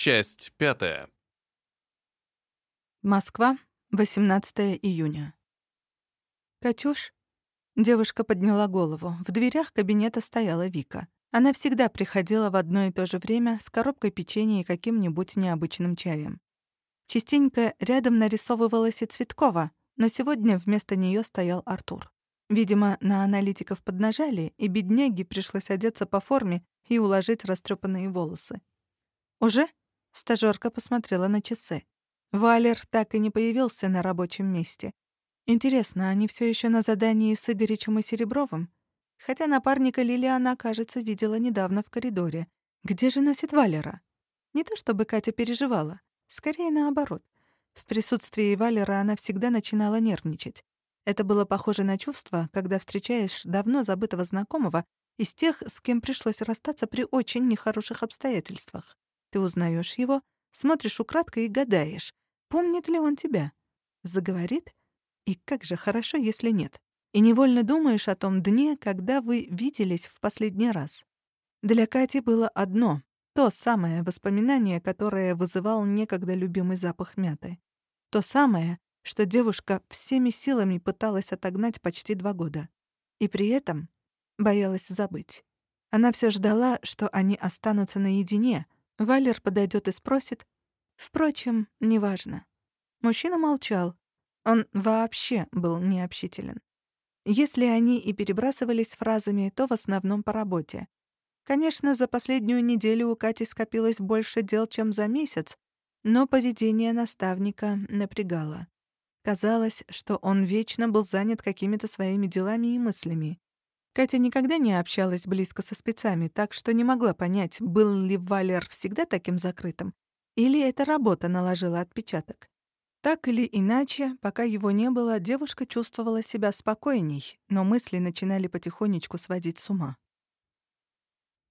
Часть пятая. Москва, 18 июня. «Катюш?» Девушка подняла голову. В дверях кабинета стояла Вика. Она всегда приходила в одно и то же время с коробкой печенья и каким-нибудь необычным чаем. Частенько рядом нарисовывалась и Цветкова, но сегодня вместо неё стоял Артур. Видимо, на аналитиков поднажали, и бедняге пришлось одеться по форме и уложить растрепанные волосы. «Уже?» Стажёрка посмотрела на часы. Валер так и не появился на рабочем месте. Интересно, они всё ещё на задании с Игоричем и Серебровым? Хотя напарника Лили она, кажется, видела недавно в коридоре. Где же носит Валера? Не то чтобы Катя переживала, скорее наоборот. В присутствии Валера она всегда начинала нервничать. Это было похоже на чувство, когда встречаешь давно забытого знакомого из тех, с кем пришлось расстаться при очень нехороших обстоятельствах. Ты узнаешь его, смотришь украдкой и гадаешь, помнит ли он тебя. Заговорит? И как же хорошо, если нет. И невольно думаешь о том дне, когда вы виделись в последний раз. Для Кати было одно — то самое воспоминание, которое вызывал некогда любимый запах мяты. То самое, что девушка всеми силами пыталась отогнать почти два года. И при этом боялась забыть. Она все ждала, что они останутся наедине — Валер подойдет и спросит. Впрочем, неважно. Мужчина молчал. Он вообще был необщителен. Если они и перебрасывались фразами, то в основном по работе. Конечно, за последнюю неделю у Кати скопилось больше дел, чем за месяц, но поведение наставника напрягало. Казалось, что он вечно был занят какими-то своими делами и мыслями. Катя никогда не общалась близко со спецами, так что не могла понять, был ли Валер всегда таким закрытым, или эта работа наложила отпечаток. Так или иначе, пока его не было, девушка чувствовала себя спокойней, но мысли начинали потихонечку сводить с ума.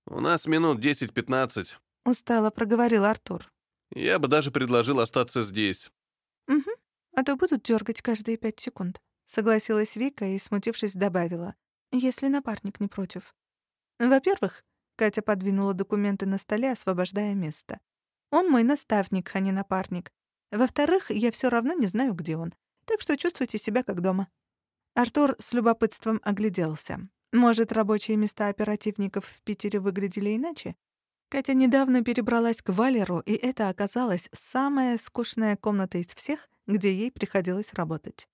«У нас минут 10-15», — устало проговорил Артур. «Я бы даже предложил остаться здесь». «Угу, а то будут дергать каждые пять секунд», — согласилась Вика и, смутившись, добавила если напарник не против. Во-первых, Катя подвинула документы на столе, освобождая место. Он мой наставник, а не напарник. Во-вторых, я все равно не знаю, где он. Так что чувствуйте себя как дома. Артур с любопытством огляделся. Может, рабочие места оперативников в Питере выглядели иначе? Катя недавно перебралась к Валеру, и это оказалась самая скучная комната из всех, где ей приходилось работать.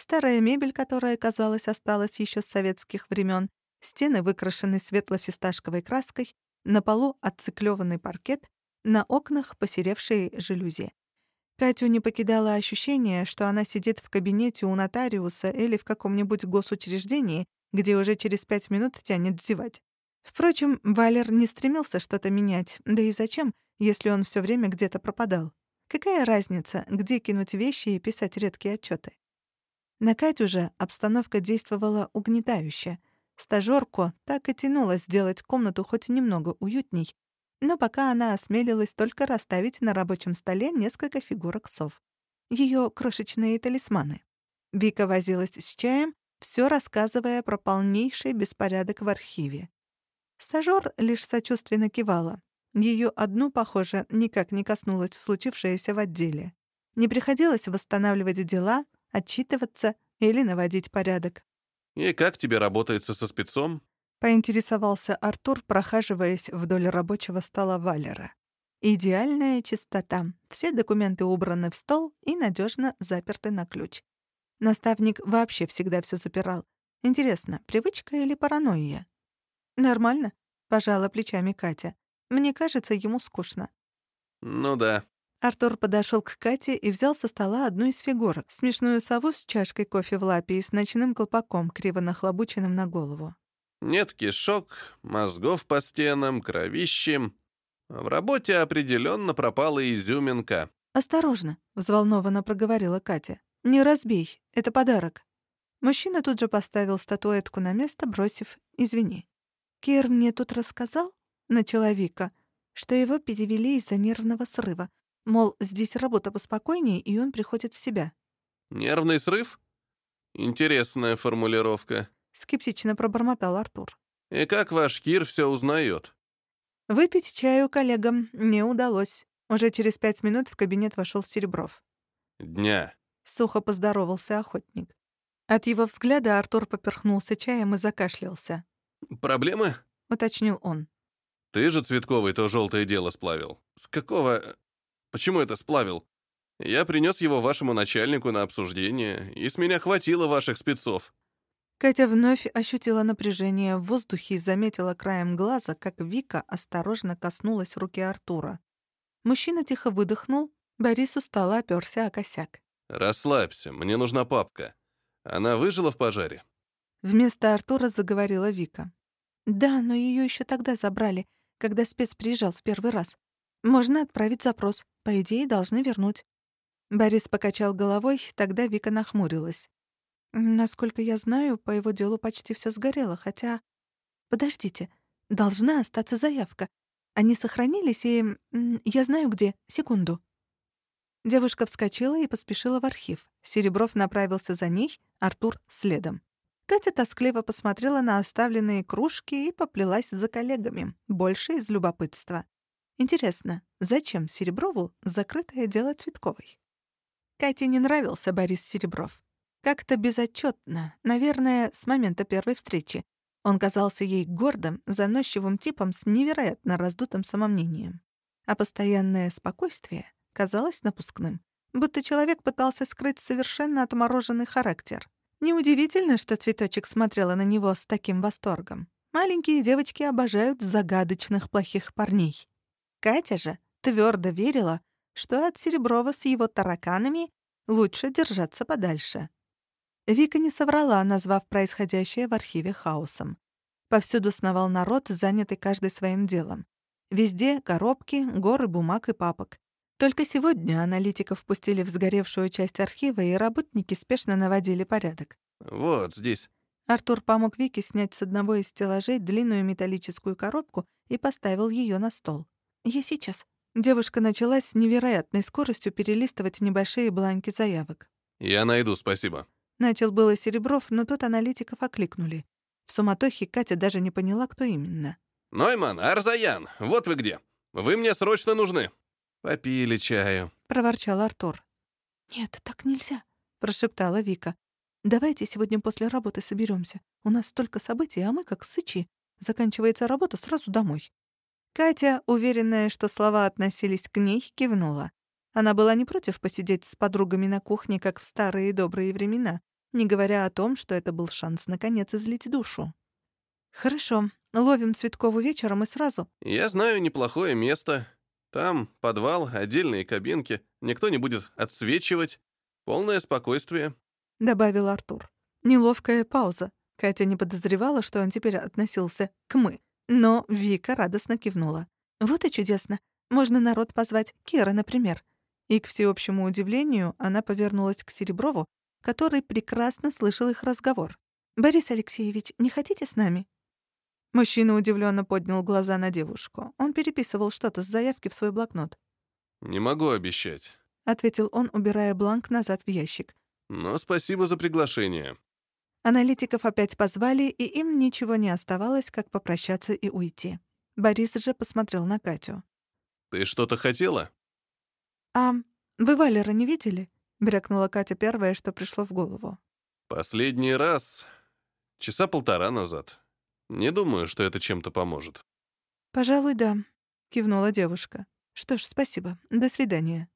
Старая мебель, которая, казалось, осталась еще с советских времен, стены выкрашены светло-фисташковой краской, на полу отциклёванный паркет, на окнах посеревшие жалюзи. Катю не покидало ощущение, что она сидит в кабинете у нотариуса или в каком-нибудь госучреждении, где уже через пять минут тянет зевать. Впрочем, Валер не стремился что-то менять, да и зачем, если он все время где-то пропадал? Какая разница, где кинуть вещи и писать редкие отчеты? На Катю же обстановка действовала угнетающе. Стажёрку так и тянуло сделать комнату хоть немного уютней, но пока она осмелилась только расставить на рабочем столе несколько фигурок сов. Её крошечные талисманы. Вика возилась с чаем, всё рассказывая про полнейший беспорядок в архиве. Стажёр лишь сочувственно кивала. Её одну, похоже, никак не коснулось случившееся в отделе. Не приходилось восстанавливать дела, отчитываться или наводить порядок. «И как тебе работается со спецом?» — поинтересовался Артур, прохаживаясь вдоль рабочего стола Валера. Идеальная чистота. Все документы убраны в стол и надежно заперты на ключ. Наставник вообще всегда все запирал. Интересно, привычка или паранойя? Нормально, пожала плечами Катя. Мне кажется, ему скучно. Ну да, Артур подошел к Кате и взял со стола одну из фигурок, смешную сову с чашкой кофе в лапе и с ночным колпаком, криво нахлобученным на голову. «Нет кишок, мозгов по стенам, кровищи. В работе определенно пропала изюминка». «Осторожно», — взволнованно проговорила Катя. «Не разбей, это подарок». Мужчина тут же поставил статуэтку на место, бросив «извини». «Кир мне тут рассказал?» — начала Вика, что его перевели из-за нервного срыва. Мол, здесь работа поспокойнее, и он приходит в себя. «Нервный срыв? Интересная формулировка», — скептично пробормотал Артур. «И как ваш Кир все узнает?» Выпить чаю коллегам не удалось. Уже через пять минут в кабинет вошел Серебров. «Дня». Сухо поздоровался охотник. От его взгляда Артур поперхнулся чаем и закашлялся. «Проблемы?» — уточнил он. «Ты же, Цветковый, то желтое дело сплавил. С какого... Почему это сплавил? Я принес его вашему начальнику на обсуждение, и с меня хватило ваших спецов». Катя вновь ощутила напряжение в воздухе и заметила краем глаза, как Вика осторожно коснулась руки Артура. Мужчина тихо выдохнул, Борис устало оперся о косяк. «Расслабься, мне нужна папка. Она выжила в пожаре?» Вместо Артура заговорила Вика. «Да, но ее еще тогда забрали, когда спец приезжал в первый раз. Можно отправить запрос. По идее, должны вернуть». Борис покачал головой, тогда Вика нахмурилась. «Насколько я знаю, по его делу почти все сгорело, хотя...» «Подождите, должна остаться заявка. Они сохранились, и... Я знаю где. Секунду». Девушка вскочила и поспешила в архив. Серебров направился за ней, Артур — следом. Катя тоскливо посмотрела на оставленные кружки и поплелась за коллегами, больше из любопытства. Интересно, зачем Сереброву закрытое дело Цветковой? Кате не нравился Борис Серебров. Как-то безотчетно, наверное, с момента первой встречи. Он казался ей гордым, заносчивым типом с невероятно раздутым самомнением. А постоянное спокойствие казалось напускным, будто человек пытался скрыть совершенно отмороженный характер. Неудивительно, что цветочек смотрела на него с таким восторгом. Маленькие девочки обожают загадочных плохих парней. Катя же твердо верила, что от Сереброва с его тараканами лучше держаться подальше. Вика не соврала, назвав происходящее в архиве хаосом. Повсюду сновал народ, занятый каждый своим делом. Везде коробки, горы бумаг и папок. Только сегодня аналитиков впустили в сгоревшую часть архива, и работники спешно наводили порядок. «Вот здесь». Артур помог Вике снять с одного из стеллажей длинную металлическую коробку и поставил ее на стол. «Я сейчас». Девушка начала с невероятной скоростью перелистывать небольшие бланки заявок. «Я найду, спасибо». Начал было Серебров, но тут аналитиков окликнули. В суматохе Катя даже не поняла, кто именно. «Нойман, Арзаян, вот вы где. Вы мне срочно нужны». «Попили чаю», — проворчал Артур. «Нет, так нельзя», — прошептала Вика. «Давайте сегодня после работы соберемся. У нас столько событий, а мы как сычи. Заканчивается работа сразу домой». Катя, уверенная, что слова относились к ней, кивнула. Она была не против посидеть с подругами на кухне, как в старые добрые времена, не говоря о том, что это был шанс наконец излить душу. «Хорошо, ловим Цветкову вечером и сразу». «Я знаю неплохое место. Там подвал, отдельные кабинки, никто не будет отсвечивать. Полное спокойствие», — добавил Артур. Неловкая пауза. Катя не подозревала, что он теперь относился к «мы». Но Вика радостно кивнула. «Вот и чудесно. Можно народ позвать, Кира, например». И, к всеобщему удивлению, она повернулась к Сереброву, который прекрасно слышал их разговор. «Борис Алексеевич, не хотите с нами?» Мужчина удивленно поднял глаза на девушку. Он переписывал что-то с заявки в свой блокнот. «Не могу обещать», — ответил он, убирая бланк назад в ящик. «Но спасибо за приглашение». Аналитиков опять позвали, и им ничего не оставалось, как попрощаться и уйти. Борис же посмотрел на Катю. «Ты что-то хотела?» «А вы Валера не видели?» — брякнула Катя первое, что пришло в голову. «Последний раз часа полтора назад. Не думаю, что это чем-то поможет. Пожалуй, да, кивнула девушка. Что ж, спасибо. До свидания.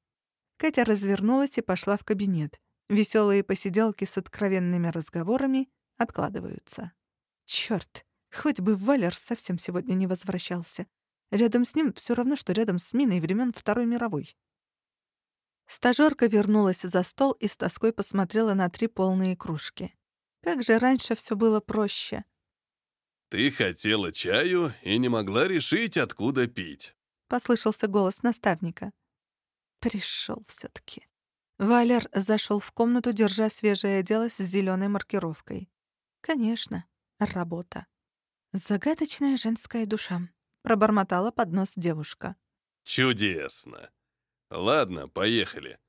Катя развернулась и пошла в кабинет. Веселые посиделки с откровенными разговорами откладываются. Черт, хоть бы Валер совсем сегодня не возвращался. Рядом с ним все равно, что рядом с миной времен Второй мировой. Стажёрка вернулась за стол и с тоской посмотрела на три полные кружки. Как же раньше все было проще. «Ты хотела чаю и не могла решить, откуда пить», — послышался голос наставника. Пришел все таки Валер зашел в комнату, держа свежее дело с зеленой маркировкой. Конечно, работа. Загадочная женская душа, пробормотала под нос девушка. Чудесно. Ладно, поехали.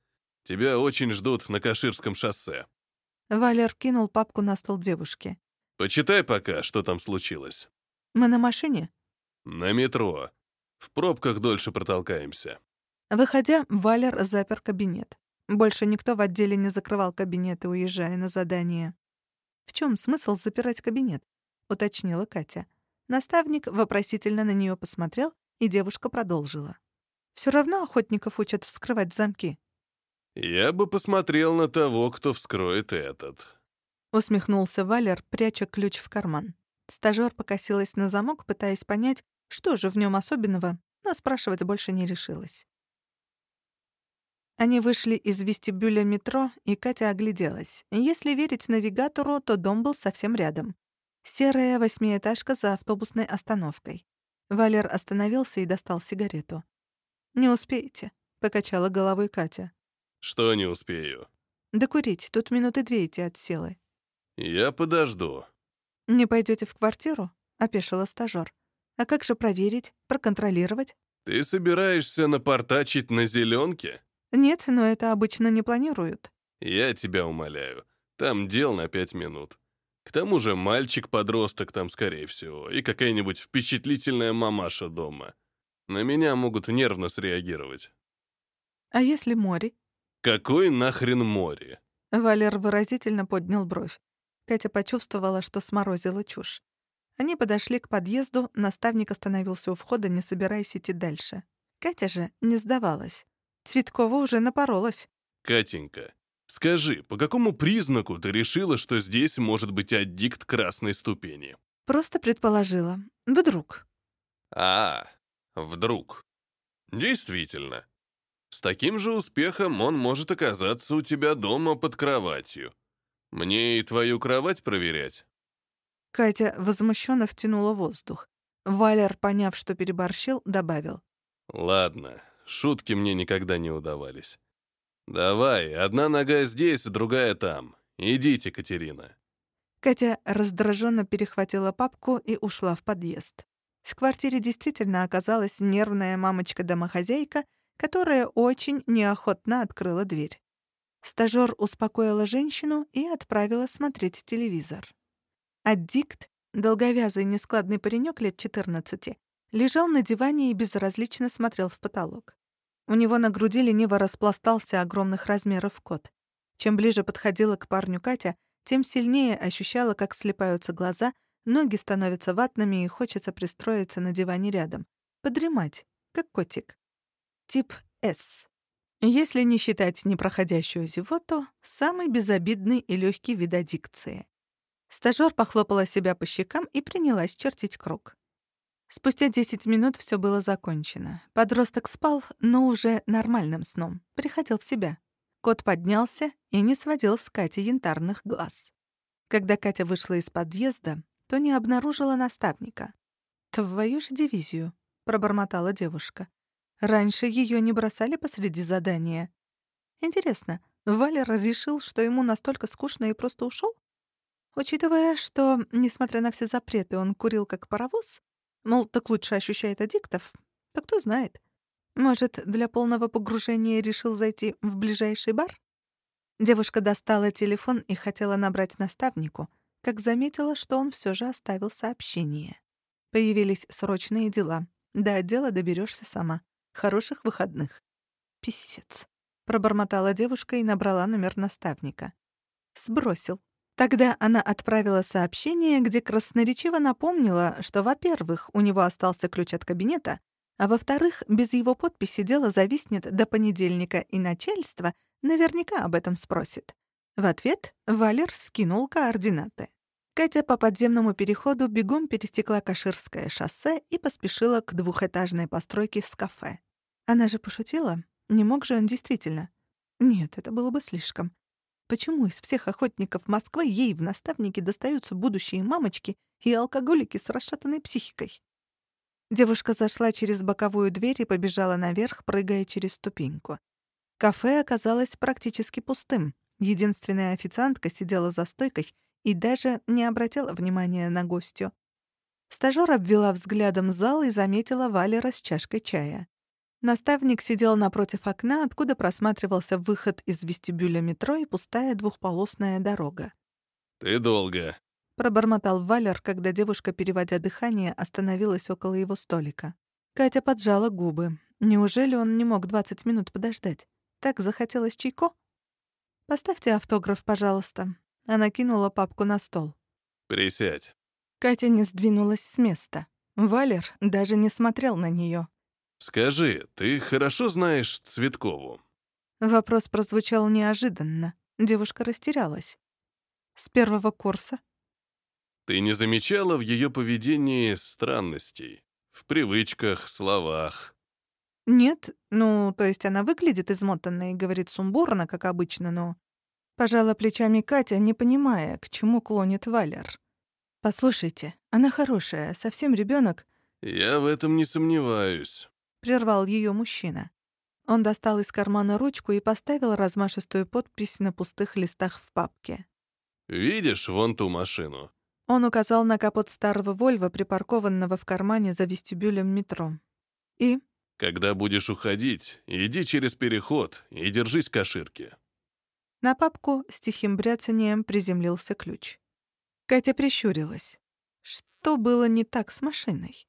Тебя очень ждут на Каширском шоссе. Валер кинул папку на стол девушки. Почитай пока, что там случилось. Мы на машине? На метро. В пробках дольше протолкаемся. Выходя, Валер запер кабинет. Больше никто в отделе не закрывал кабинеты, уезжая на задание. «В чем смысл запирать кабинет?» — уточнила Катя. Наставник вопросительно на нее посмотрел, и девушка продолжила. Все равно охотников учат вскрывать замки». «Я бы посмотрел на того, кто вскроет этот», — усмехнулся Валер, пряча ключ в карман. Стажёр покосилась на замок, пытаясь понять, что же в нем особенного, но спрашивать больше не решилась. Они вышли из вестибюля метро, и Катя огляделась. Если верить навигатору, то дом был совсем рядом. Серая восьмиэтажка за автобусной остановкой. Валер остановился и достал сигарету. «Не успеете», — покачала головой Катя. «Что не успею?» «Докурить. Тут минуты две идти от силы». «Я подожду». «Не пойдете в квартиру?» — опешила стажёр. «А как же проверить, проконтролировать?» «Ты собираешься напортачить на зеленке? «Нет, но это обычно не планируют». «Я тебя умоляю. Там дел на пять минут. К тому же мальчик-подросток там, скорее всего, и какая-нибудь впечатлительная мамаша дома. На меня могут нервно среагировать». «А если море?» «Какой нахрен море?» Валер выразительно поднял бровь. Катя почувствовала, что сморозила чушь. Они подошли к подъезду, наставник остановился у входа, не собираясь идти дальше. Катя же не сдавалась. Цветкова уже напоролась. «Катенька, скажи, по какому признаку ты решила, что здесь может быть аддикт красной ступени?» Просто предположила. Вдруг. «А, вдруг. Действительно. С таким же успехом он может оказаться у тебя дома под кроватью. Мне и твою кровать проверять?» Катя возмущенно втянула воздух. Валер, поняв, что переборщил, добавил. «Ладно, Шутки мне никогда не удавались. «Давай, одна нога здесь, другая там. Идите, Катерина». Катя раздраженно перехватила папку и ушла в подъезд. В квартире действительно оказалась нервная мамочка-домохозяйка, которая очень неохотно открыла дверь. Стажёр успокоила женщину и отправила смотреть телевизор. Аддикт, долговязый нескладный паренек лет 14, лежал на диване и безразлично смотрел в потолок. У него на груди лениво распластался огромных размеров кот. Чем ближе подходила к парню Катя, тем сильнее ощущала, как слепаются глаза, ноги становятся ватными и хочется пристроиться на диване рядом. Подремать, как котик. Тип С. Если не считать непроходящую зевоту, самый безобидный и легкий вид аддикции. Стажёр похлопала себя по щекам и принялась чертить круг. Спустя 10 минут все было закончено. Подросток спал, но уже нормальным сном, приходил в себя. Кот поднялся и не сводил с Кати янтарных глаз. Когда Катя вышла из подъезда, то не обнаружила наставника. «Твою ж дивизию», — пробормотала девушка. «Раньше ее не бросали посреди задания. Интересно, Валер решил, что ему настолько скучно и просто ушел? Учитывая, что, несмотря на все запреты, он курил как паровоз, Мол, так лучше ощущает аддиктов. Так кто знает. Может, для полного погружения решил зайти в ближайший бар? Девушка достала телефон и хотела набрать наставнику, как заметила, что он все же оставил сообщение. Появились срочные дела. До отдела доберешься сама. Хороших выходных. Писец. Пробормотала девушка и набрала номер наставника. Сбросил. Тогда она отправила сообщение, где красноречиво напомнила, что, во-первых, у него остался ключ от кабинета, а во-вторых, без его подписи дело зависнет до понедельника, и начальство наверняка об этом спросит. В ответ Валер скинул координаты. Катя по подземному переходу бегом пересекла Каширское шоссе и поспешила к двухэтажной постройке с кафе. Она же пошутила? Не мог же он действительно? Нет, это было бы слишком. Почему из всех охотников Москвы ей в наставнике достаются будущие мамочки и алкоголики с расшатанной психикой? Девушка зашла через боковую дверь и побежала наверх, прыгая через ступеньку. Кафе оказалось практически пустым. Единственная официантка сидела за стойкой и даже не обратила внимания на гостю. Стажёр обвела взглядом зал и заметила Валера с чашкой чая. Наставник сидел напротив окна, откуда просматривался выход из вестибюля метро и пустая двухполосная дорога. «Ты долго», — пробормотал Валер, когда девушка, переводя дыхание, остановилась около его столика. Катя поджала губы. Неужели он не мог 20 минут подождать? Так захотелось чайко? «Поставьте автограф, пожалуйста». Она кинула папку на стол. «Присядь». Катя не сдвинулась с места. Валер даже не смотрел на нее. «Скажи, ты хорошо знаешь Цветкову?» Вопрос прозвучал неожиданно. Девушка растерялась. «С первого курса?» «Ты не замечала в ее поведении странностей? В привычках, словах?» «Нет, ну, то есть она выглядит измотанной и говорит сумбурно, как обычно, но...» Пожала плечами Катя, не понимая, к чему клонит Валер. «Послушайте, она хорошая, совсем ребенок. «Я в этом не сомневаюсь», — прервал ее мужчина. Он достал из кармана ручку и поставил размашистую подпись на пустых листах в папке. «Видишь вон ту машину?» Он указал на капот старого Вольва, припаркованного в кармане за вестибюлем метро. «И?» Когда будешь уходить, иди через переход и держись каширки. На папку с тихим бряцанием приземлился ключ. Катя прищурилась. Что было не так с машиной?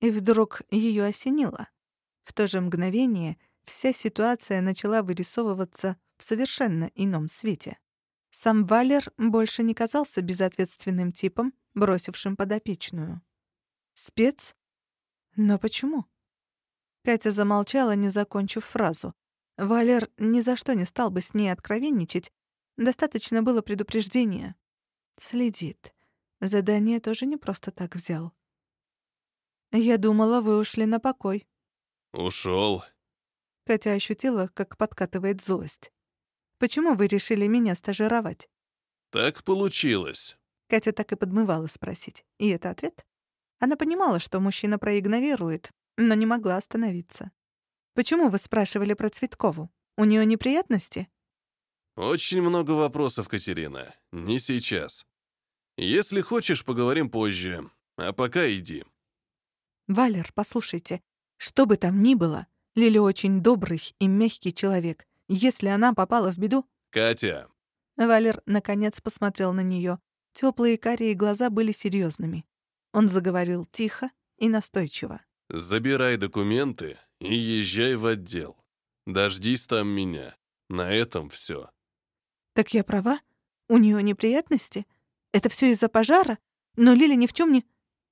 И вдруг ее осенило. В то же мгновение вся ситуация начала вырисовываться в совершенно ином свете. Сам Валер больше не казался безответственным типом, бросившим подопечную. Спец? Но почему? Катя замолчала, не закончив фразу. Валер ни за что не стал бы с ней откровенничать. Достаточно было предупреждения. Следит. Задание тоже не просто так взял. «Я думала, вы ушли на покой». «Ушёл». Катя ощутила, как подкатывает злость. «Почему вы решили меня стажировать?» «Так получилось». Катя так и подмывала спросить. И это ответ? Она понимала, что мужчина проигнорирует, но не могла остановиться. «Почему вы спрашивали про Цветкову? У нее неприятности?» «Очень много вопросов, Катерина. Не сейчас. Если хочешь, поговорим позже. А пока иди». «Валер, послушайте, что бы там ни было, Лили очень добрый и мягкий человек. Если она попала в беду...» «Катя!» Валер, наконец, посмотрел на нее. Теплые карие глаза были серьезными. Он заговорил тихо и настойчиво. Забирай документы и езжай в отдел. Дождись там меня. На этом все. Так я права? У нее неприятности? Это все из-за пожара? Но Лили ни в чем не...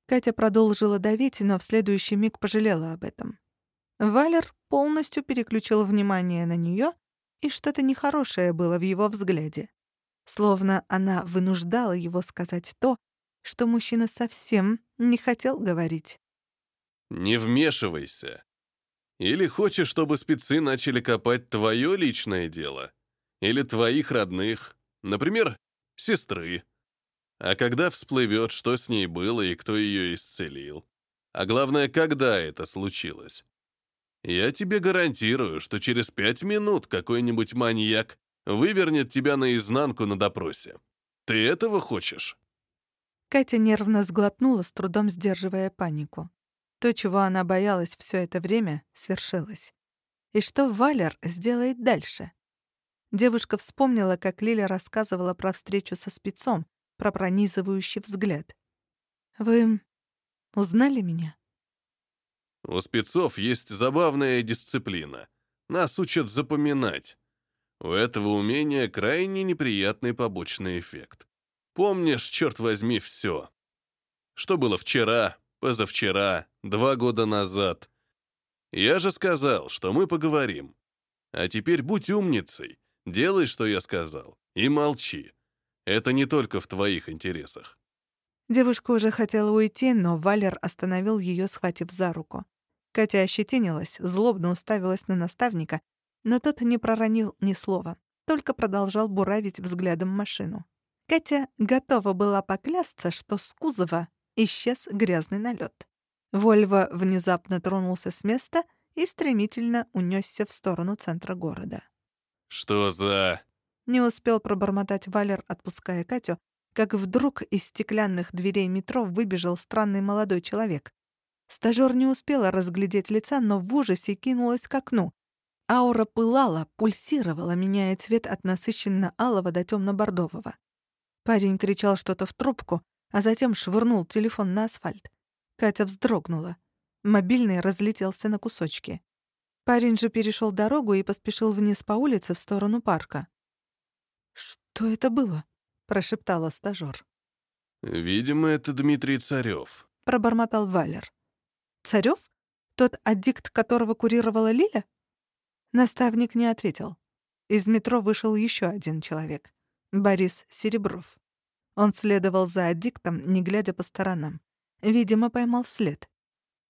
Катя продолжила давить, но в следующий миг пожалела об этом. Валер полностью переключил внимание на нее, и что-то нехорошее было в его взгляде. Словно она вынуждала его сказать то, что мужчина совсем не хотел говорить. Не вмешивайся. Или хочешь, чтобы спецы начали копать твое личное дело? Или твоих родных, например, сестры? А когда всплывет, что с ней было и кто ее исцелил? А главное, когда это случилось? Я тебе гарантирую, что через пять минут какой-нибудь маньяк вывернет тебя наизнанку на допросе. Ты этого хочешь?» Катя нервно сглотнула, с трудом сдерживая панику. То, чего она боялась все это время, свершилось. И что Валер сделает дальше? Девушка вспомнила, как Лиля рассказывала про встречу со спецом, про пронизывающий взгляд. «Вы узнали меня?» «У спецов есть забавная дисциплина. Нас учат запоминать. У этого умения крайне неприятный побочный эффект. Помнишь, черт возьми, все. Что было вчера, позавчера, два года назад. Я же сказал, что мы поговорим. А теперь будь умницей, делай, что я сказал, и молчи. Это не только в твоих интересах. Девушка уже хотела уйти, но Валер остановил ее, схватив за руку. Катя ощетинилась, злобно уставилась на наставника, но тот не проронил ни слова, только продолжал буравить взглядом машину. Катя готова была поклясться, что с кузова исчез грязный налет. Вольво внезапно тронулся с места и стремительно унесся в сторону центра города. «Что за...» Не успел пробормотать Валер, отпуская Катю, как вдруг из стеклянных дверей метро выбежал странный молодой человек. Стажёр не успела разглядеть лица, но в ужасе кинулась к окну. Аура пылала, пульсировала, меняя цвет от насыщенно-алого до тёмно-бордового. Парень кричал что-то в трубку, а затем швырнул телефон на асфальт. Катя вздрогнула. Мобильный разлетелся на кусочки. Парень же перешел дорогу и поспешил вниз по улице в сторону парка. «Что это было?» — прошептала стажёр. «Видимо, это Дмитрий Царёв», — пробормотал Валер. «Царёв? Тот аддикт, которого курировала Лиля?» Наставник не ответил. Из метро вышел еще один человек — Борис Серебров. Он следовал за аддиктом, не глядя по сторонам. Видимо, поймал след.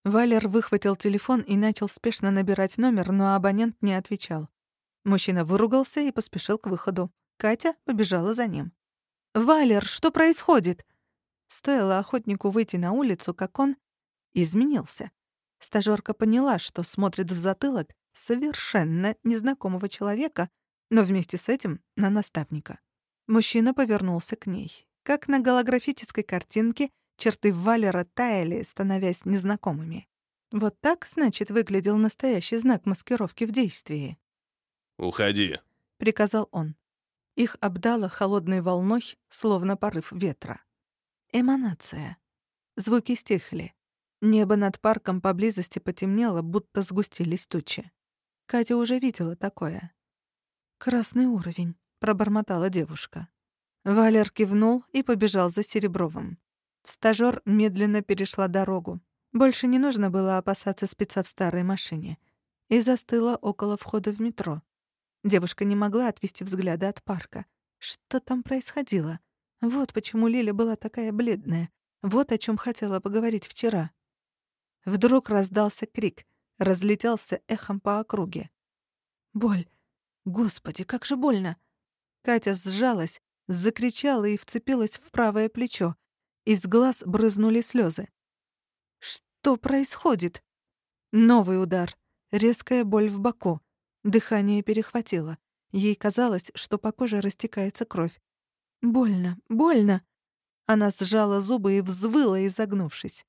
Валер выхватил телефон и начал спешно набирать номер, но абонент не отвечал. Мужчина выругался и поспешил к выходу. Катя побежала за ним. «Валер, что происходит?» Стоило охотнику выйти на улицу, как он изменился. Стажёрка поняла, что смотрит в затылок совершенно незнакомого человека, но вместе с этим на наставника. Мужчина повернулся к ней. Как на голографической картинке, черты Валера таяли, становясь незнакомыми. Вот так, значит, выглядел настоящий знак маскировки в действии. «Уходи», — приказал он. Их обдало холодной волной, словно порыв ветра. Эманация. Звуки стихли. Небо над парком поблизости потемнело, будто сгустились тучи. Катя уже видела такое. «Красный уровень», — пробормотала девушка. Валер кивнул и побежал за Серебровым. Стажёр медленно перешла дорогу. Больше не нужно было опасаться спеца в старой машине. И застыла около входа в метро. Девушка не могла отвести взгляда от парка. Что там происходило? Вот почему Лиля была такая бледная. Вот о чем хотела поговорить вчера. Вдруг раздался крик, разлетелся эхом по округе. Боль. Господи, как же больно. Катя сжалась, закричала и вцепилась в правое плечо. Из глаз брызнули слезы. Что происходит? Новый удар. Резкая боль в боку. Дыхание перехватило. Ей казалось, что по коже растекается кровь. «Больно, больно!» Она сжала зубы и взвыла, изогнувшись.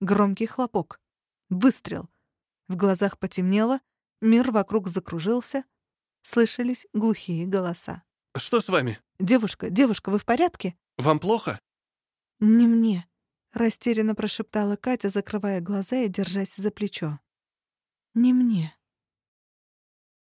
Громкий хлопок. Выстрел. В глазах потемнело, мир вокруг закружился. Слышались глухие голоса. «Что с вами?» «Девушка, девушка, вы в порядке?» «Вам плохо?» «Не мне», — растерянно прошептала Катя, закрывая глаза и держась за плечо. «Не мне».